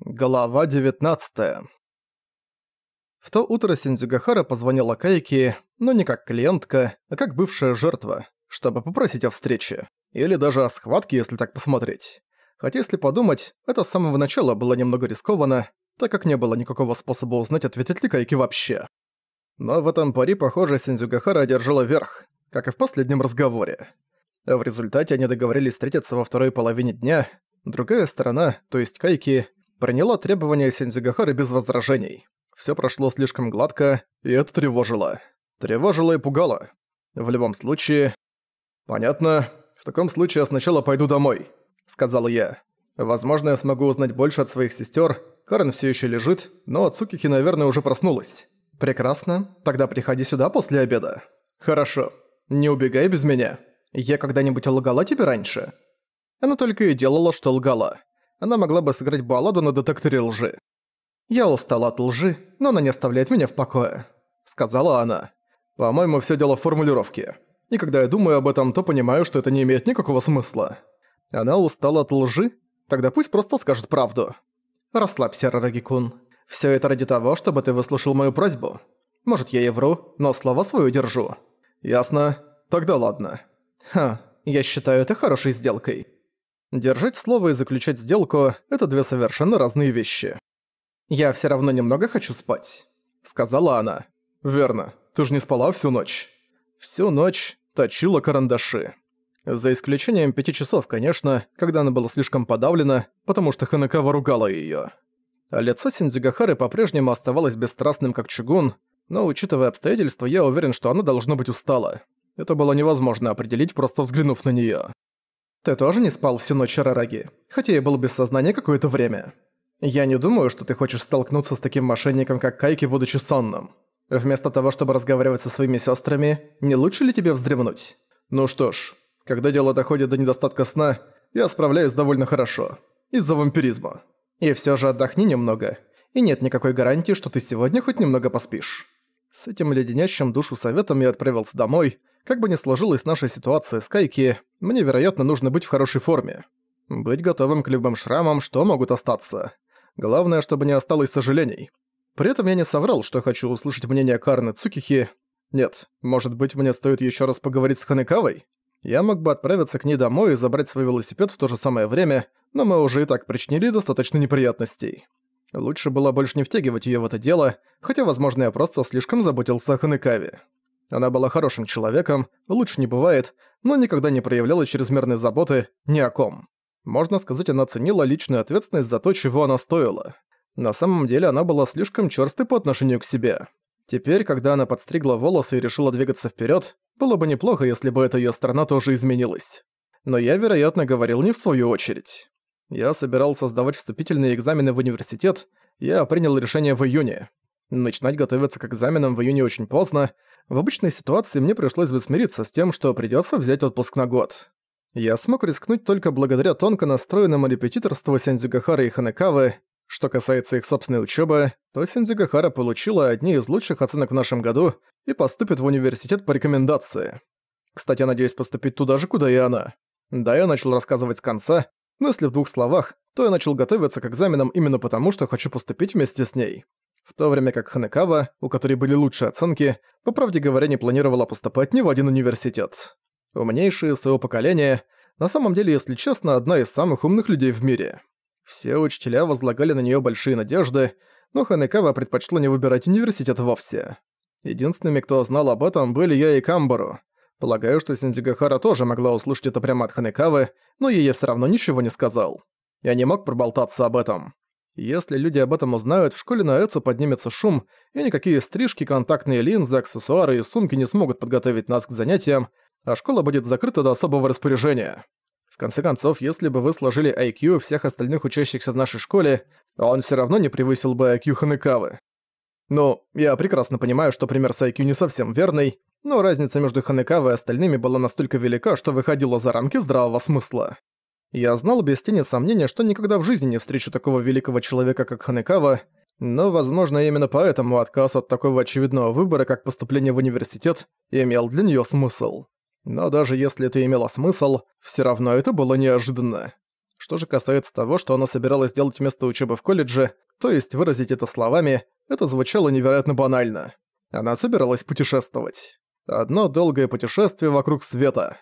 Глава 19 В то утро Синдзюгахара позвонила Кайки, но не как клиентка, а как бывшая жертва, чтобы попросить о встрече. Или даже о схватке, если так посмотреть. Хотя если подумать, это с самого начала было немного рискованно, так как не было никакого способа узнать, ответит ли Кайки вообще. Но в этом пари, похоже, Синдзюгахара одержала верх, как и в последнем разговоре. В результате они договорились встретиться во второй половине дня, другая сторона, то есть Кайки, приняла требования Сензюгахары без возражений. Всё прошло слишком гладко, и это тревожило. Тревожило и пугало. В любом случае... «Понятно. В таком случае я сначала пойду домой», — сказал я. «Возможно, я смогу узнать больше от своих сестёр. Карен всё ещё лежит, но Цукики, наверное, уже проснулась». «Прекрасно. Тогда приходи сюда после обеда». «Хорошо. Не убегай без меня. Я когда-нибудь лгала тебе раньше?» Она только и делала, что лгала она могла бы сыграть балладу на детекторе лжи. «Я устала от лжи, но она не оставляет меня в покое», — сказала она. «По-моему, все дело в формулировке. И когда я думаю об этом, то понимаю, что это не имеет никакого смысла. Она устала от лжи? Тогда пусть просто скажет правду. Расслабься, Рарагикун. Всё это ради того, чтобы ты выслушал мою просьбу. Может, я и вру, но слово свое держу. Ясно. Тогда ладно. Ха, я считаю это хорошей сделкой. Держать слово и заключать сделку – это две совершенно разные вещи. «Я все равно немного хочу спать», – сказала она. «Верно. Ты же не спала всю ночь». Всю ночь точила карандаши. За исключением пяти часов, конечно, когда она была слишком подавлена, потому что Ханекава ругала её. А лицо Синдзюгахары по-прежнему оставалось бесстрастным как чугун, но, учитывая обстоятельства, я уверен, что она должно быть устала. Это было невозможно определить, просто взглянув на неё. Ты тоже не спал всю ночь, Рараги, хотя и был без сознания какое-то время. Я не думаю, что ты хочешь столкнуться с таким мошенником, как Кайки, будучи сонным. Вместо того, чтобы разговаривать со своими сестрами, не лучше ли тебе вздремнуть? Ну что ж, когда дело доходит до недостатка сна, я справляюсь довольно хорошо. Из-за вампиризма. И все же отдохни немного. И нет никакой гарантии, что ты сегодня хоть немного поспишь. С этим леденящим душу советом я отправился домой, как бы ни сложилась наша ситуация с Кайки, мне, вероятно, нужно быть в хорошей форме. Быть готовым к любым шрамам, что могут остаться. Главное, чтобы не осталось сожалений. При этом я не соврал, что хочу услышать мнение Карны Цукихи. Нет, может быть, мне стоит еще раз поговорить с Ханекавой? Я мог бы отправиться к ней домой и забрать свой велосипед в то же самое время, но мы уже и так причинили достаточно неприятностей. Лучше было больше не втягивать ее в это дело, хотя, возможно, я просто слишком заботился о Ханекаве. Она была хорошим человеком, лучше не бывает, но никогда не проявляла чрезмерной заботы ни о ком. Можно сказать, она ценила личную ответственность за то, чего она стоила. На самом деле она была слишком чёрстой по отношению к себе. Теперь, когда она подстригла волосы и решила двигаться вперед, было бы неплохо, если бы эта её сторона тоже изменилась. Но я, вероятно, говорил не в свою очередь. Я собирался сдавать вступительные экзамены в университет, я принял решение в июне. Начинать готовиться к экзаменам в июне очень поздно, в обычной ситуации мне пришлось бы смириться с тем, что придётся взять отпуск на год. Я смог рискнуть только благодаря тонко настроенному репетиторству Сензюгахары и Ханекавы. Что касается их собственной учёбы, то Сензюгахара получила одни из лучших оценок в нашем году и поступит в университет по рекомендации. Кстати, я надеюсь поступить туда же, куда и она. Да, я начал рассказывать с конца, но если в двух словах, то я начал готовиться к экзаменам именно потому, что хочу поступить вместе с ней в то время как Ханекава, у которой были лучшие оценки, по правде говоря, не планировала поступать ни в один университет. Умнейшие своего поколения, на самом деле, если честно, одна из самых умных людей в мире. Все учителя возлагали на нее большие надежды, но Ханекава предпочла не выбирать университет вовсе. Единственными, кто знал об этом, были я и Камбару. Полагаю, что Синдзюгахара тоже могла услышать это прямо от Ханекавы, но ей все равно ничего не сказал. Я не мог проболтаться об этом. Если люди об этом узнают, в школе на Эцу поднимется шум, и никакие стрижки, контактные линзы, аксессуары и сумки не смогут подготовить нас к занятиям, а школа будет закрыта до особого распоряжения. В конце концов, если бы вы сложили IQ всех остальных учащихся в нашей школе, он все равно не превысил бы IQ Ханекавы. Ну, я прекрасно понимаю, что пример с IQ не совсем верный, но разница между Ханекавой и остальными была настолько велика, что выходила за рамки здравого смысла. Я знал без тени сомнения, что никогда в жизни не встречу такого великого человека, как Ханекава, но, возможно, именно поэтому отказ от такого очевидного выбора, как поступление в университет, имел для неё смысл. Но даже если это имело смысл, всё равно это было неожиданно. Что же касается того, что она собиралась сделать вместо учебы в колледже, то есть выразить это словами, это звучало невероятно банально. Она собиралась путешествовать. Одно долгое путешествие вокруг света.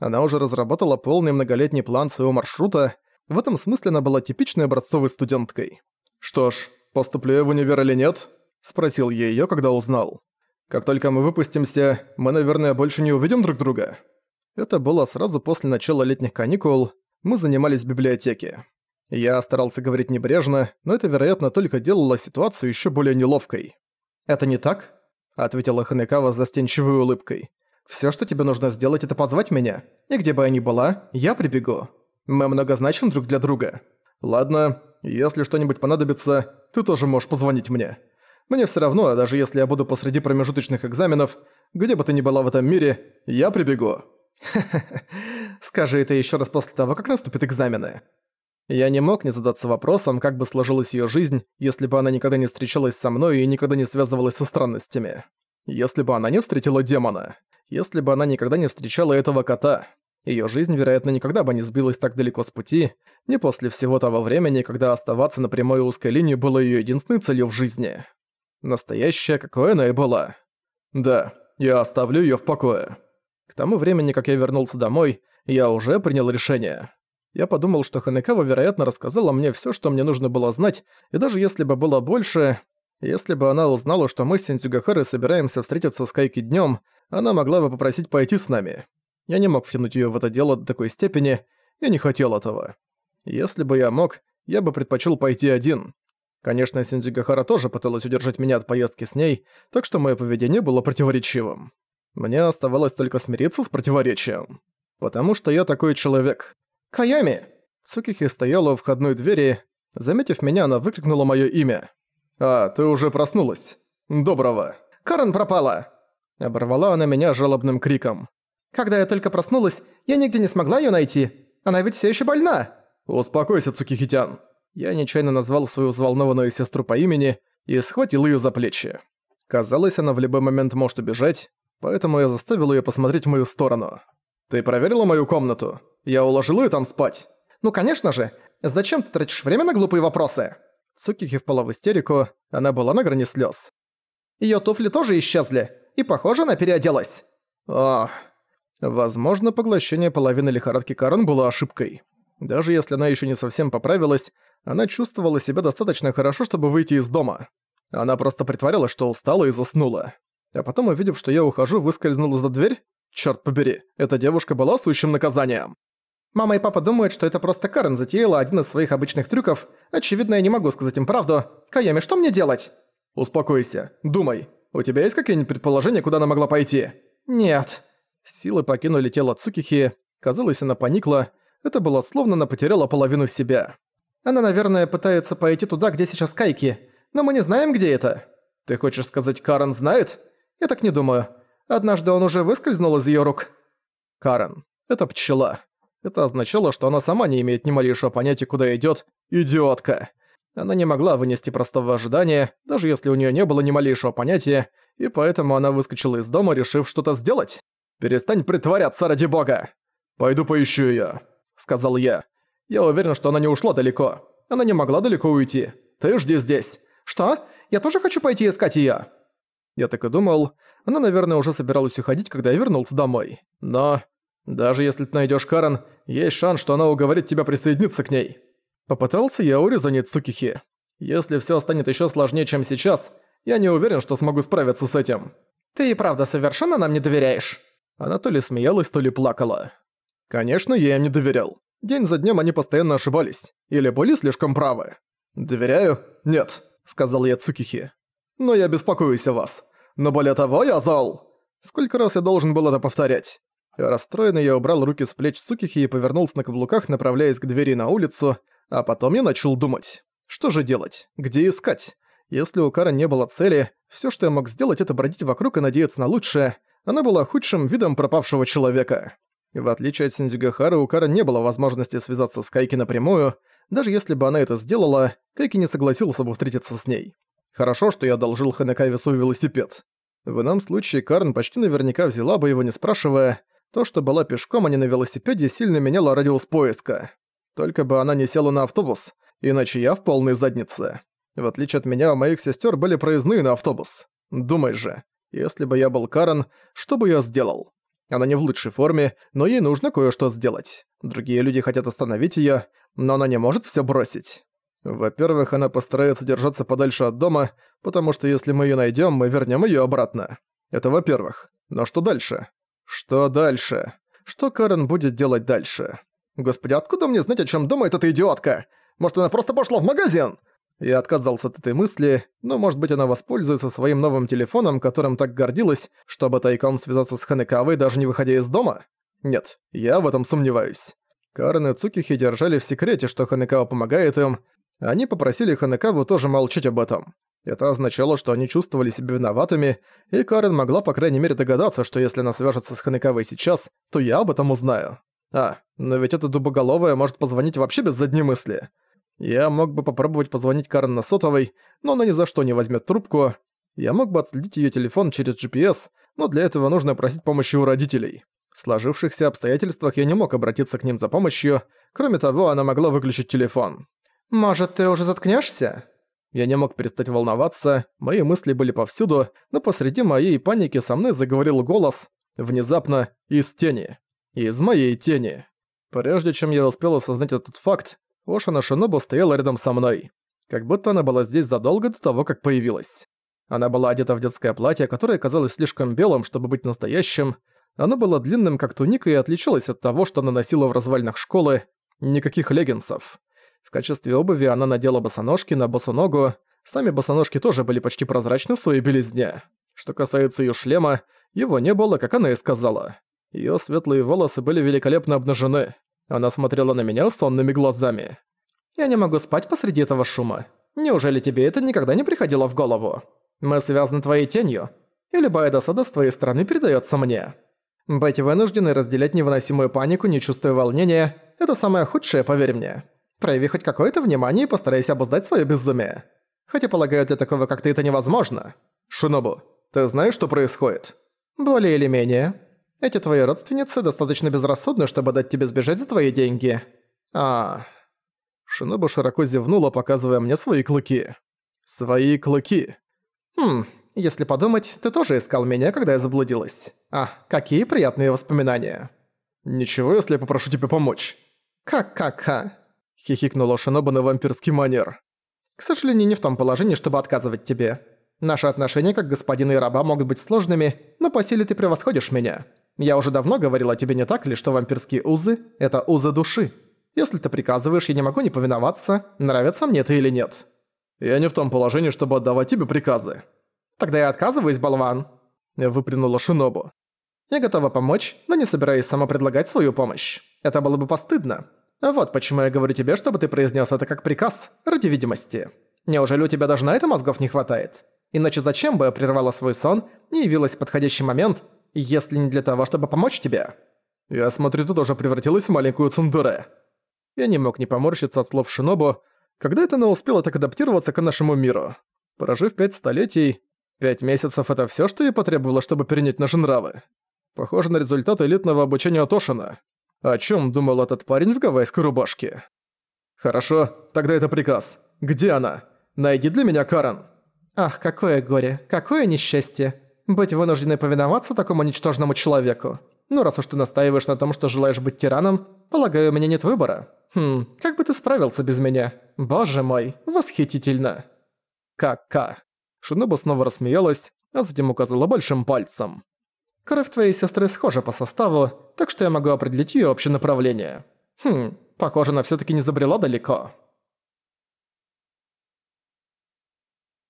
Она уже разработала полный многолетний план своего маршрута, в этом смысле она была типичной образцовой студенткой. «Что ж, поступлю я в универ или нет?» – спросил я её, когда узнал. «Как только мы выпустимся, мы, наверное, больше не увидим друг друга?» Это было сразу после начала летних каникул, мы занимались в библиотеке. Я старался говорить небрежно, но это, вероятно, только делало ситуацию ещё более неловкой. «Это не так?» – ответила Ханекава с застенчивой улыбкой. «Всё, что тебе нужно сделать, это позвать меня, и где бы я ни была, я прибегу». Мы много значим друг для друга. Ладно, если что-нибудь понадобится, ты тоже можешь позвонить мне. Мне все равно, даже если я буду посреди промежуточных экзаменов, где бы ты ни была в этом мире, я прибегу. Скажи это еще раз после того, как наступят экзамены. Я не мог не задаться вопросом, как бы сложилась ее жизнь, если бы она никогда не встречалась со мной и никогда не связывалась со странностями. Если бы она не встретила демона. Если бы она никогда не встречала этого кота. Её жизнь, вероятно, никогда бы не сбилась так далеко с пути, не после всего того времени, когда оставаться на прямой узкой линии было её единственной целью в жизни. Настоящая, какой она и была. Да, я оставлю её в покое. К тому времени, как я вернулся домой, я уже принял решение. Я подумал, что Ханекава, вероятно, рассказала мне всё, что мне нужно было знать, и даже если бы было больше, если бы она узнала, что мы с Сентюгахарой собираемся встретиться с Кайки днём, она могла бы попросить пойти с нами. Я не мог втянуть её в это дело до такой степени, я не хотел этого. Если бы я мог, я бы предпочел пойти один. Конечно, Синдзюгахара тоже пыталась удержать меня от поездки с ней, так что моё поведение было противоречивым. Мне оставалось только смириться с противоречием. Потому что я такой человек. «Каями!» Цукихи стояла у входной двери. Заметив меня, она выкрикнула моё имя. «А, ты уже проснулась. Доброго». «Карен пропала!» Оборвала она меня жалобным криком. Когда я только проснулась, я нигде не смогла её найти. Она ведь всё ещё больна. Успокойся, Цукихитян. Я нечаянно назвал свою взволнованную сестру по имени и схватил её за плечи. Казалось, она в любой момент может убежать, поэтому я заставил её посмотреть в мою сторону. «Ты проверила мою комнату? Я уложил её там спать?» «Ну, конечно же! Зачем ты тратишь время на глупые вопросы?» Цукихи впала в истерику, она была на грани слёз. «Её туфли тоже исчезли, и, похоже, она переоделась». «Ох...» Возможно, поглощение половины лихорадки Карен было ошибкой. Даже если она еще не совсем поправилась, она чувствовала себя достаточно хорошо, чтобы выйти из дома. Она просто притворялась, что устала и заснула. А потом, увидев, что я ухожу, выскользнула за дверь. Черт побери, эта девушка была сущим наказанием. Мама и папа думают, что это просто Карен затеяла один из своих обычных трюков. Очевидно, я не могу сказать им правду. Каями, что мне делать? Успокойся, думай. У тебя есть какие-нибудь предположения, куда она могла пойти? Нет. Силы покинули тело Цукихи, казалось, она поникла, это было словно она потеряла половину себя. Она, наверное, пытается пойти туда, где сейчас Кайки, но мы не знаем, где это. Ты хочешь сказать, Карен знает? Я так не думаю. Однажды он уже выскользнул из её рук. Карен. Это пчела. Это означало, что она сама не имеет ни малейшего понятия, куда идёт. Идиотка. Она не могла вынести простого ожидания, даже если у неё не было ни малейшего понятия, и поэтому она выскочила из дома, решив что-то сделать. «Перестань притворяться ради бога!» «Пойду поищу её», — сказал я. «Я уверен, что она не ушла далеко. Она не могла далеко уйти. Ты жди здесь». «Что? Я тоже хочу пойти искать её?» Я так и думал. Она, наверное, уже собиралась уходить, когда я вернулся домой. Но... Даже если ты найдёшь Карен, есть шанс, что она уговорит тебя присоединиться к ней. Попытался я урезонить Цукихи. Если всё станет ещё сложнее, чем сейчас, я не уверен, что смогу справиться с этим. Ты и правда совершенно нам не доверяешь? Она то ли смеялась, то ли плакала. Конечно, я им не доверял. День за днем они постоянно ошибались. Или были слишком правы. «Доверяю? Нет», — сказал я Цукихи. «Но я беспокоюсь о вас. Но более того, я зол!» Сколько раз я должен был это повторять? Расстроенный я убрал руки с плеч Цукихи и повернулся на каблуках, направляясь к двери на улицу, а потом я начал думать. Что же делать? Где искать? Если у Кара не было цели, все, что я мог сделать, это бродить вокруг и надеяться на лучшее, она была худшим видом пропавшего человека. В отличие от Синдзюгахары, у Кара не было возможности связаться с Кайки напрямую, даже если бы она это сделала, Кайки не согласился бы встретиться с ней. Хорошо, что я одолжил Ханекаве свой велосипед. В ином случае Карн почти наверняка взяла бы его не спрашивая, то, что была пешком, а не на велосипеде, сильно меняло радиус поиска. Только бы она не села на автобус, иначе я в полной заднице. В отличие от меня, у моих сестер были проездные на автобус. Думай же, если бы я был Карен, что бы я сделал? Она не в лучшей форме, но ей нужно кое-что сделать. Другие люди хотят остановить её, но она не может всё бросить. Во-первых, она постарается держаться подальше от дома, потому что если мы её найдём, мы вернём её обратно. Это во-первых. Но что дальше? Что дальше? Что Карен будет делать дальше? Господи, откуда мне знать, о чём думает эта идиотка? Может, она просто пошла в магазин? Я отказался от этой мысли, но, может быть, она воспользуется своим новым телефоном, которым так гордилась, чтобы тайком связаться с Ханекавой, даже не выходя из дома? Нет, я в этом сомневаюсь. Карен и Цукихи держали в секрете, что Ханекава помогает им. Они попросили Ханекаву тоже молчать об этом. Это означало, что они чувствовали себя виноватыми, и Карен могла, по крайней мере, догадаться, что если она свяжется с Ханекавой сейчас, то я об этом узнаю. А, но ведь эта дубоголовая может позвонить вообще без задней мысли. Я мог бы попробовать позвонить Карен на сотовой, но она ни за что не возьмет трубку. Я мог бы отследить ее телефон через GPS, но для этого нужно просить помощи у родителей. В сложившихся обстоятельствах я не мог обратиться к ним за помощью. Кроме того, она могла выключить телефон. «Может, ты уже заткнешься? Я не мог перестать волноваться, мои мысли были повсюду, но посреди моей паники со мной заговорил голос, внезапно, из тени. Из моей тени. Прежде чем я успел осознать этот факт, Ошина Шинобу стояла рядом со мной. Как будто она была здесь задолго до того, как появилась. Она была одета в детское платье, которое казалось слишком белым, чтобы быть настоящим. Оно было длинным, как туника, и отличалось от того, что она носила в развалинах школы. Никаких леггинсов. В качестве обуви она надела босоножки на босоногу. Сами босоножки тоже были почти прозрачны в своей белизне. Что касается её шлема, его не было, как она и сказала. Её светлые волосы были великолепно обнажены. Она смотрела на меня сонными глазами. «Я не могу спать посреди этого шума. Неужели тебе это никогда не приходило в голову? Мы связаны твоей тенью, и любая досада с твоей стороны передается мне. Быть вынужденной разделять невыносимую панику, не чувствуя волнения – это самое худшее, поверь мне. Прояви хоть какое-то внимание и постарайся обуздать свое безумие. Хотя, полагаю, для такого, как ты, это невозможно. Шинобу, ты знаешь, что происходит? Более или менее. Эти твои родственницы достаточно безрассудны, чтобы дать тебе сбежать за твои деньги. А. Шиноба широко зевнула, показывая мне свои клыки. Свои клыки. Хм, если подумать, ты тоже искал меня, когда я заблудилась. А, какие приятные воспоминания. Ничего, если я попрошу тебе помочь. Как-как-ха. Хихикнула Шиноба на вампирский манер. К сожалению, не в том положении, чтобы отказывать тебе. Наши отношения как господина и раба могут быть сложными, но по силе ты превосходишь меня. Я уже давно говорила тебе не так ли, что вампирские узы – это узы души. Если ты приказываешь, я не могу не повиноваться, нравится мне ты или нет. Я не в том положении, чтобы отдавать тебе приказы. Тогда я отказываюсь, болван. Выплюнула Шинобу. Я готова помочь, но не собираюсь сама предлагать свою помощь. Это было бы постыдно. Вот почему я говорю тебе, чтобы ты произнес это как приказ, ради видимости. Неужели у тебя даже на это мозгов не хватает? Иначе зачем бы я прервала свой сон и явилась в подходящий момент, если не для того, чтобы помочь тебе. Я смотрю, ты тоже превратилась в маленькую цундуре. Я не мог не поморщиться от слов Шинобу, когда это она успела так адаптироваться к нашему миру. Прожив пять столетий, пять месяцев — это всё, что ей потребовало, чтобы перенять наши нравы. Похоже на результат элитного обучения Тошина. О чём думал этот парень в гавайской рубашке? Хорошо, тогда это приказ. Где она? Найди для меня Карен. Ах, какое горе, какое несчастье. Быть вынужденной повиноваться такому ничтожному человеку. Ну, раз уж ты настаиваешь на том, что желаешь быть тираном, полагаю, у меня нет выбора. Хм, как бы ты справился без меня? Боже мой, восхитительно. Ка-ка. Шиноба снова рассмеялась, а затем указала большим пальцем. Кровь твоей сестры схожа по составу, так что я могу определить её общее направление. Хм, похоже, она всё-таки не забрела далеко.